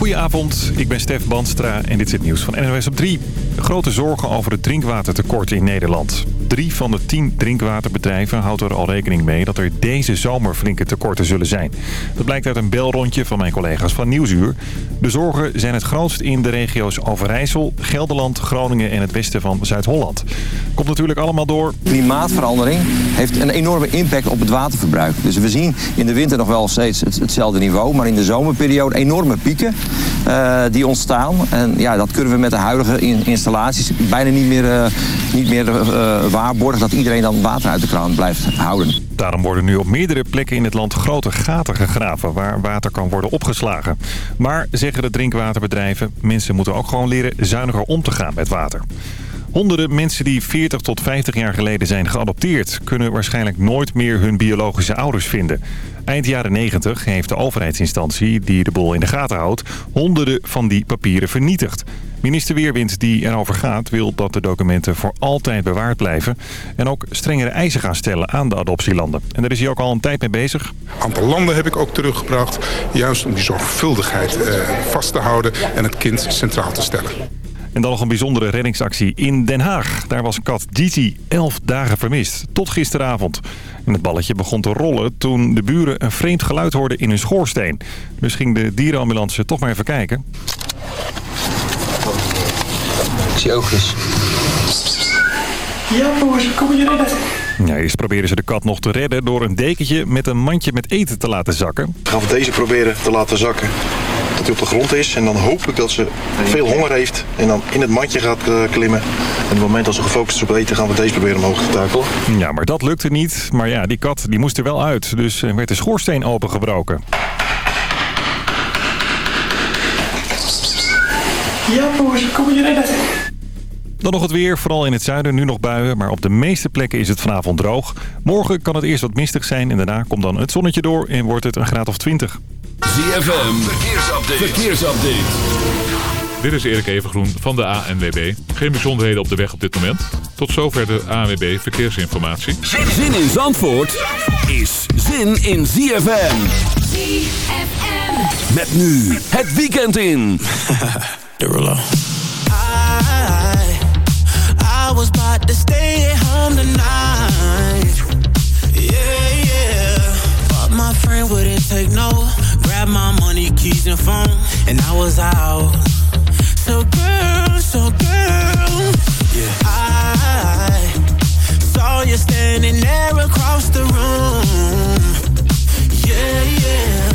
Goedenavond, ik ben Stef Banstra en dit is het nieuws van NOS op 3. Grote zorgen over het drinkwatertekort in Nederland. Drie van de tien drinkwaterbedrijven houdt er al rekening mee dat er deze zomer flinke tekorten zullen zijn. Dat blijkt uit een belrondje van mijn collega's van Nieuwsuur. De zorgen zijn het grootst in de regio's Overijssel, Gelderland, Groningen en het westen van Zuid-Holland. Komt natuurlijk allemaal door. Klimaatverandering heeft een enorme impact op het waterverbruik. Dus we zien in de winter nog wel steeds hetzelfde niveau, maar in de zomerperiode enorme pieken uh, die ontstaan. En ja, dat kunnen we met de huidige installaties bijna niet meer, uh, niet meer uh, waarborgen dat iedereen dan water uit de kraan blijft houden. Daarom worden nu op meerdere plekken in het land grote gaten gegraven waar water kan worden opgeslagen. Maar, zeggen de drinkwaterbedrijven, mensen moeten ook gewoon leren zuiniger om te gaan met water. Honderden mensen die 40 tot 50 jaar geleden zijn geadopteerd... kunnen waarschijnlijk nooit meer hun biologische ouders vinden. Eind jaren 90 heeft de overheidsinstantie die de boel in de gaten houdt... honderden van die papieren vernietigd. Minister Weerwind die erover gaat wil dat de documenten voor altijd bewaard blijven... en ook strengere eisen gaan stellen aan de adoptielanden. En daar is hij ook al een tijd mee bezig. Een aantal landen heb ik ook teruggebracht... juist om die zorgvuldigheid eh, vast te houden en het kind centraal te stellen. En dan nog een bijzondere reddingsactie in Den Haag. Daar was kat Gigi elf dagen vermist, tot gisteravond. En het balletje begon te rollen toen de buren een vreemd geluid hoorden in hun schoorsteen. Dus ging de dierenambulance toch maar even kijken. Ik zie oogjes. Ja, boos, kom je redden? Ja, eerst proberen ze de kat nog te redden door een dekentje met een mandje met eten te laten zakken. Gaan we deze proberen te laten zakken dat hij op de grond is. En dan hoop ik dat ze veel honger heeft en dan in het mandje gaat uh, klimmen. En op het moment dat ze gefocust is op eten gaan we deze proberen omhoog te takelen. Ja, maar dat lukte niet. Maar ja, die kat die moest er wel uit. Dus werd de schoorsteen opengebroken. Ja, boos, kom je redden? Dan nog het weer, vooral in het zuiden nu nog buien, maar op de meeste plekken is het vanavond droog. Morgen kan het eerst wat mistig zijn en daarna komt dan het zonnetje door en wordt het een graad of 20. ZFM, verkeersupdate. verkeersupdate. Dit is Erik Evengroen van de ANWB. Geen bijzonderheden op de weg op dit moment. Tot zover de ANWB Verkeersinformatie. Zin in Zandvoort is zin in ZFM. ZFM. Met nu het weekend in. to stay at home tonight. Yeah, yeah. But my friend wouldn't take no. Grab my money, keys and phone. And I was out. So girl, so girl. Yeah. I saw you standing there across the room. Yeah, yeah.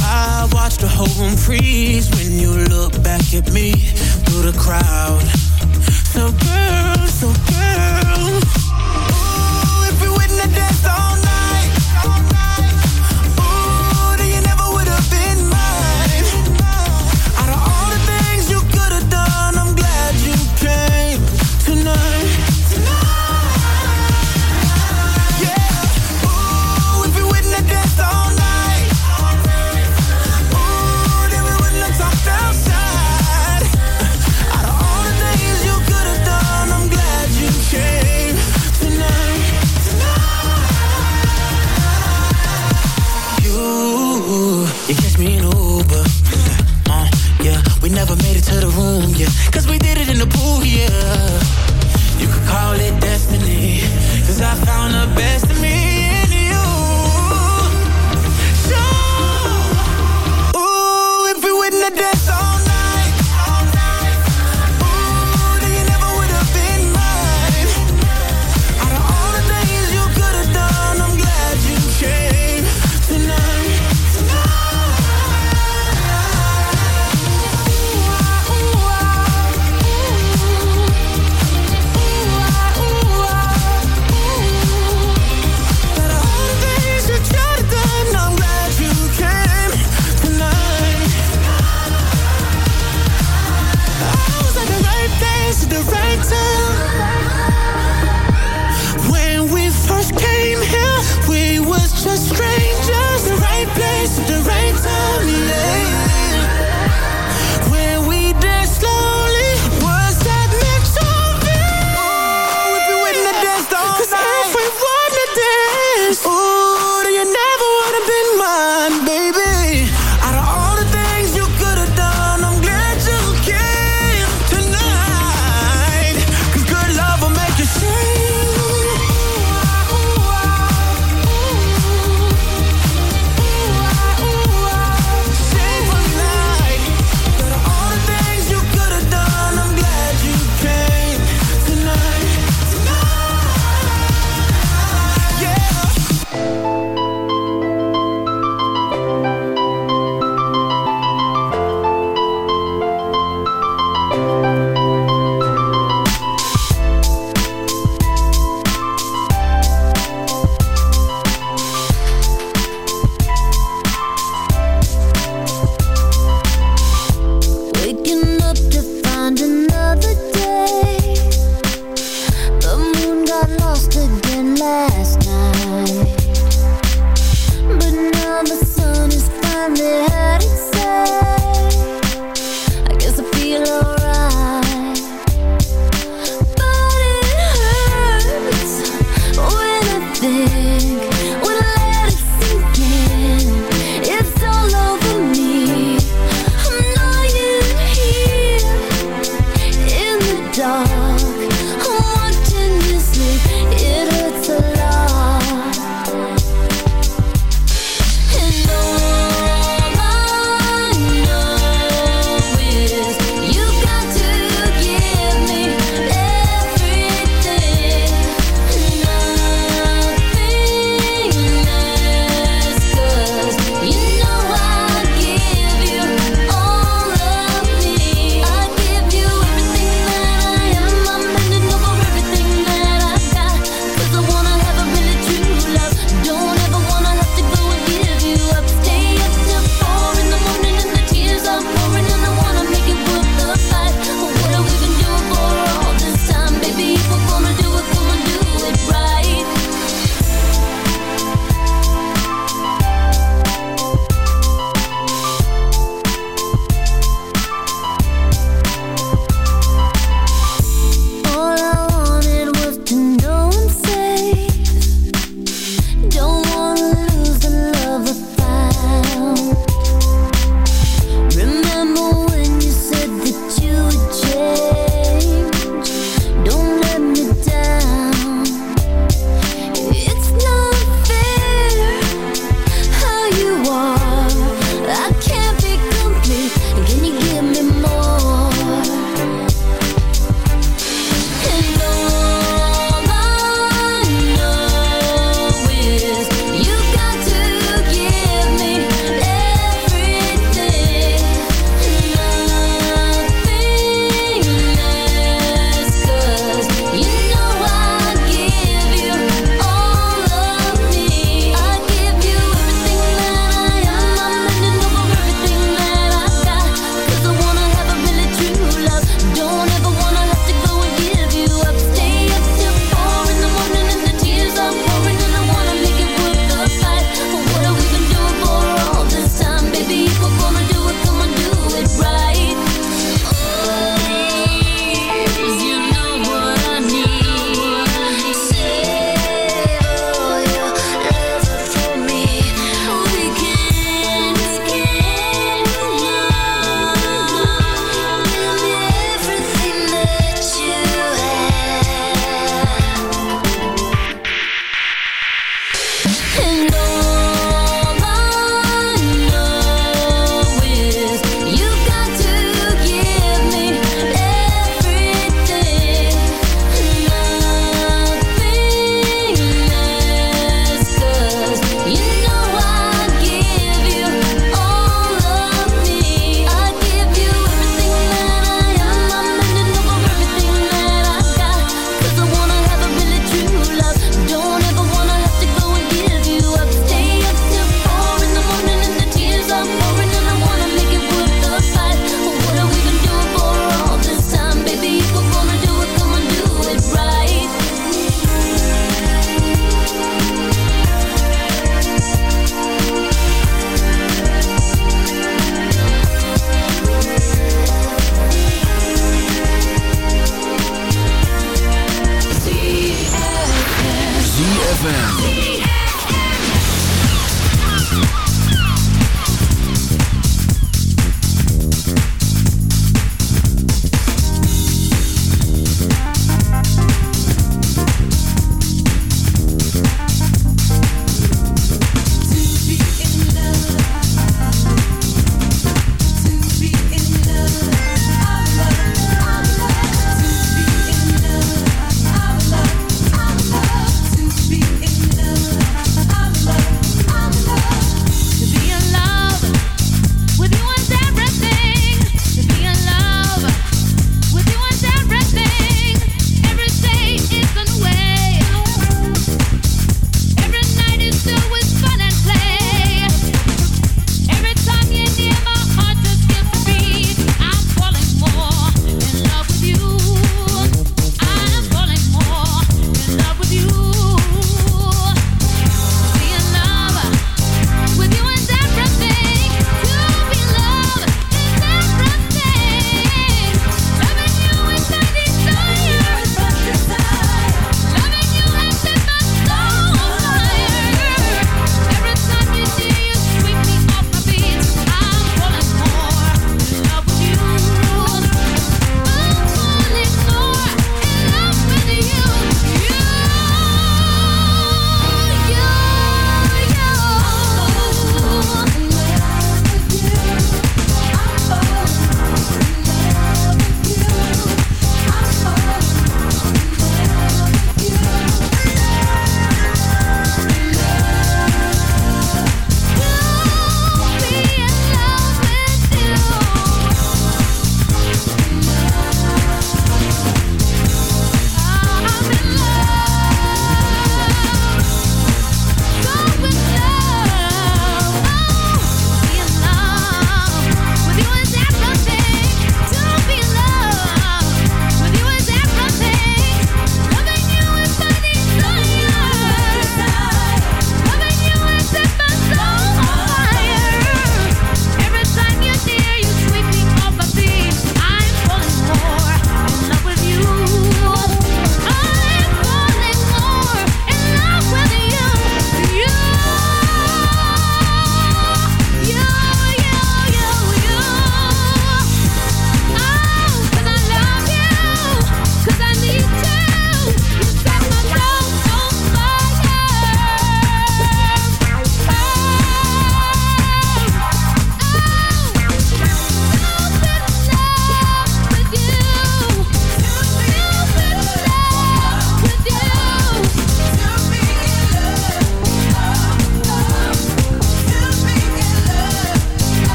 I watched the whole room freeze when you look back at me through the crowd. So girl, so girl. Uber. Uh, yeah, we never made it to the room, yeah. Cause we did it in the pool, yeah. You could call it destiny. Cause I found the best in me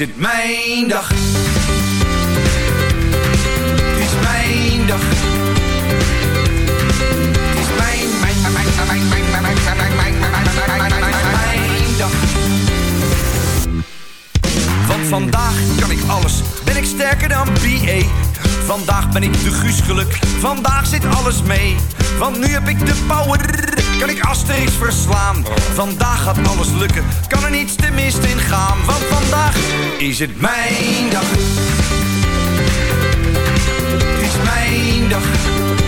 Is het mijn dag. Het is mijn dag. Het is mijn, mijn, mijn, mijn, mijn, mijn, mijn, mijn, mijn, mijn, mijn, mijn, dag. Want vandaag kan ik alles, ben ik sterker dan BA. Vandaag ben ik de Guus geluk, vandaag zit alles mee. Want nu heb ik de power, Asterix verslaan. Vandaag gaat alles lukken, kan er niets te mist in gaan. Want vandaag is het mijn dag. Is mijn dag.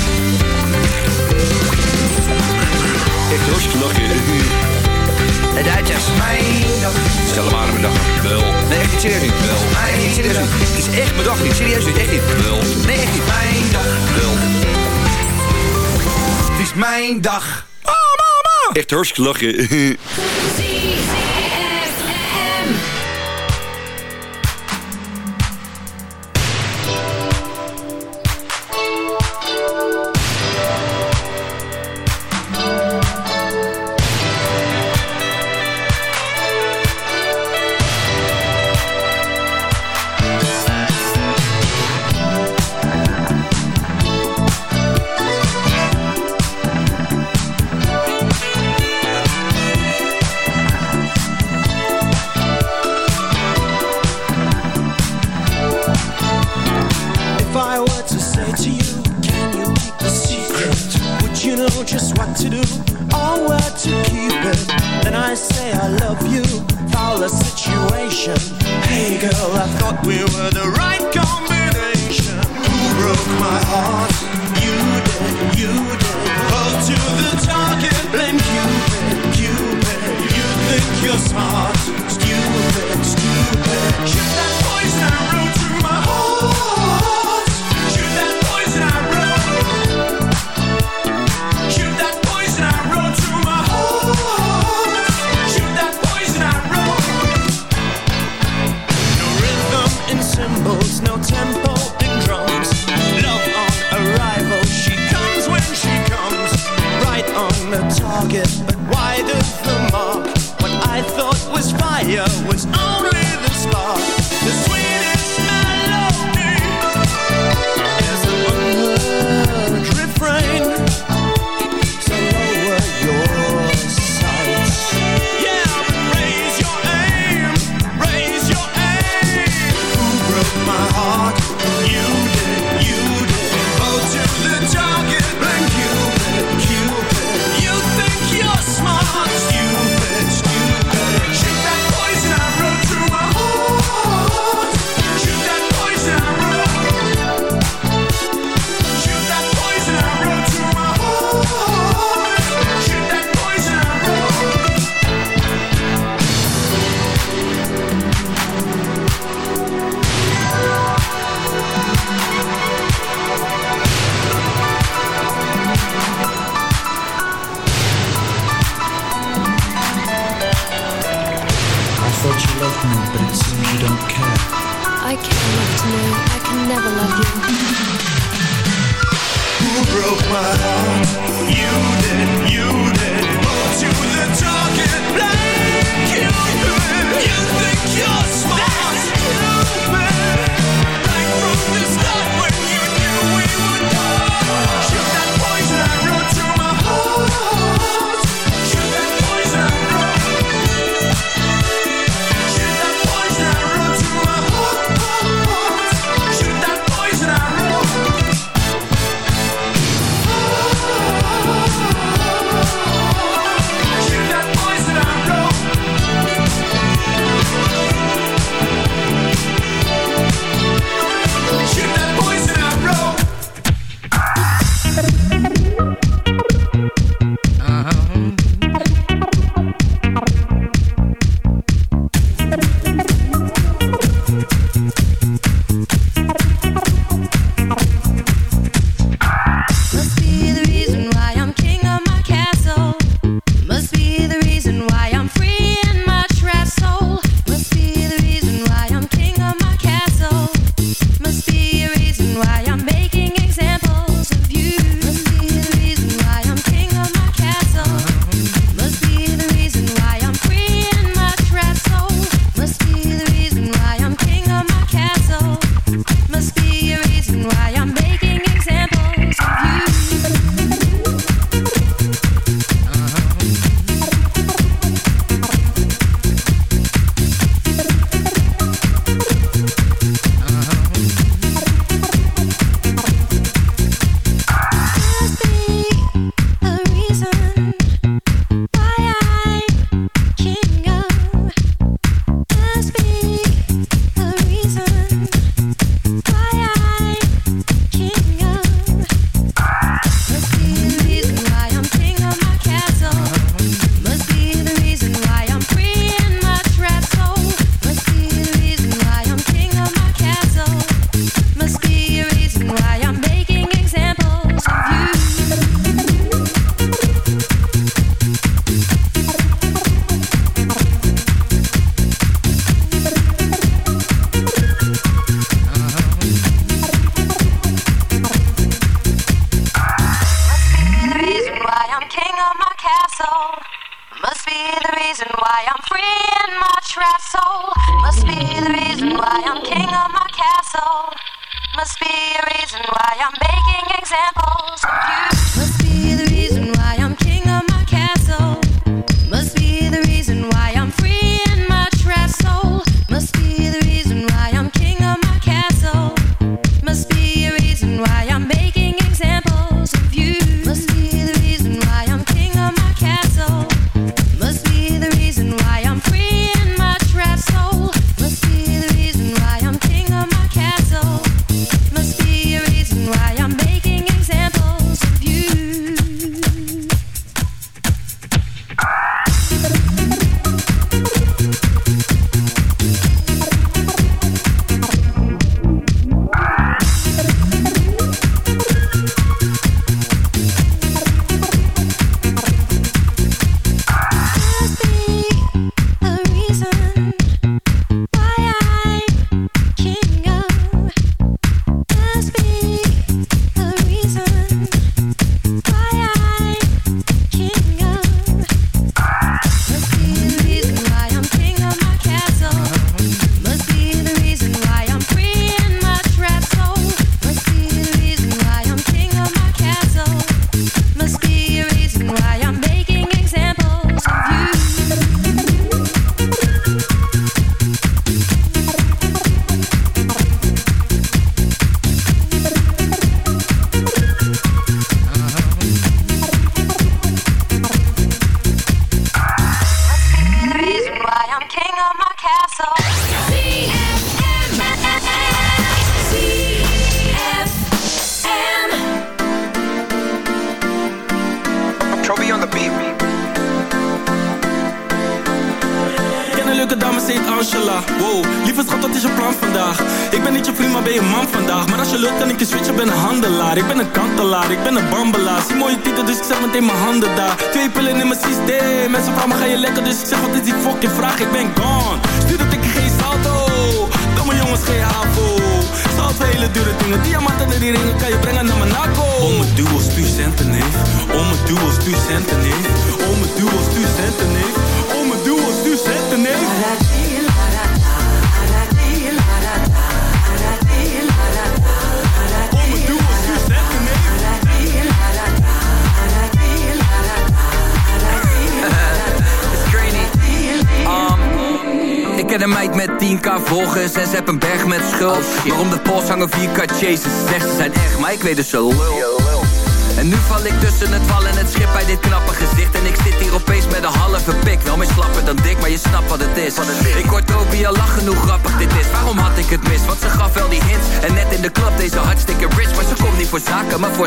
Echt hartstikke lachen. De Duitsers. Mijn dag. Stel maar aan mijn dag. Wel. Nee, echt niet serieus niet. Wel. Nee, niet serieus niet. Het is echt mijn dag niet. Serieus niet. Echt niet. Wel. Nee, echt niet. Mijn dag. Wel. Het is mijn dag. Oh, mama. Echt hartstikke lachen.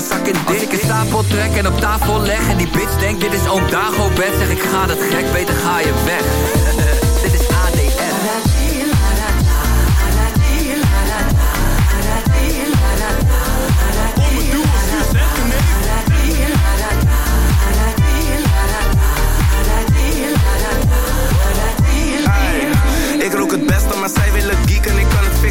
voor zak in dik. Ik een stapel trek en op tafel leg En die bitch denkt dit is oom Dago bed Zeg ik ga dat gek, beter ga je weg. Dit is ADN Ik rook het beste, maar zij willen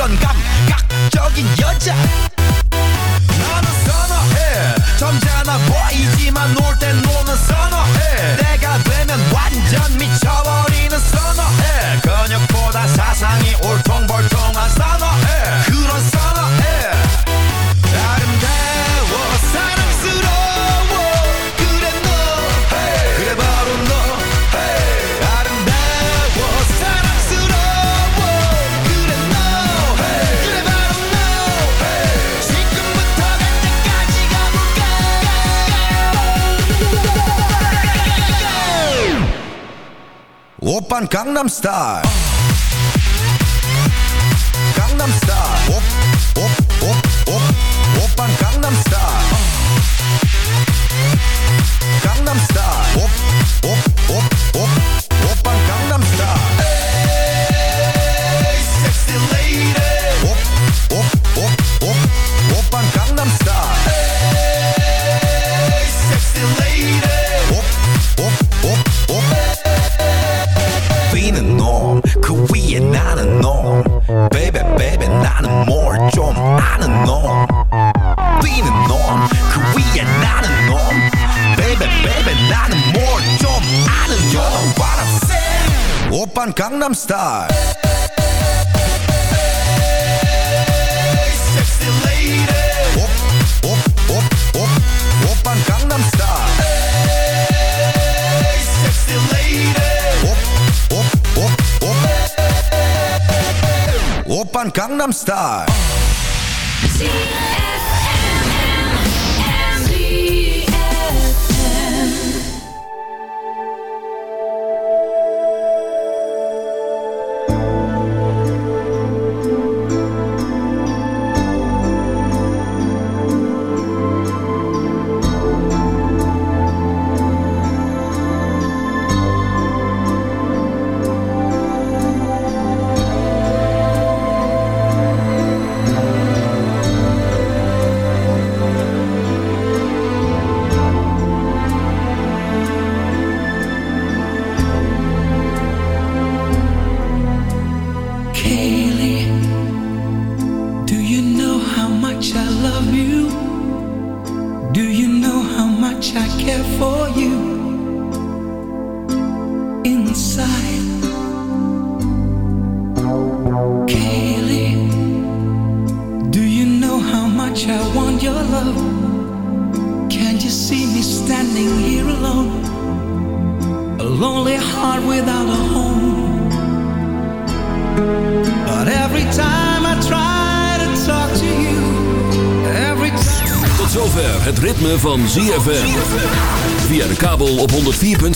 Euron Gangnam Style. op aan Gangnam Style. Op aan Gangnam Style.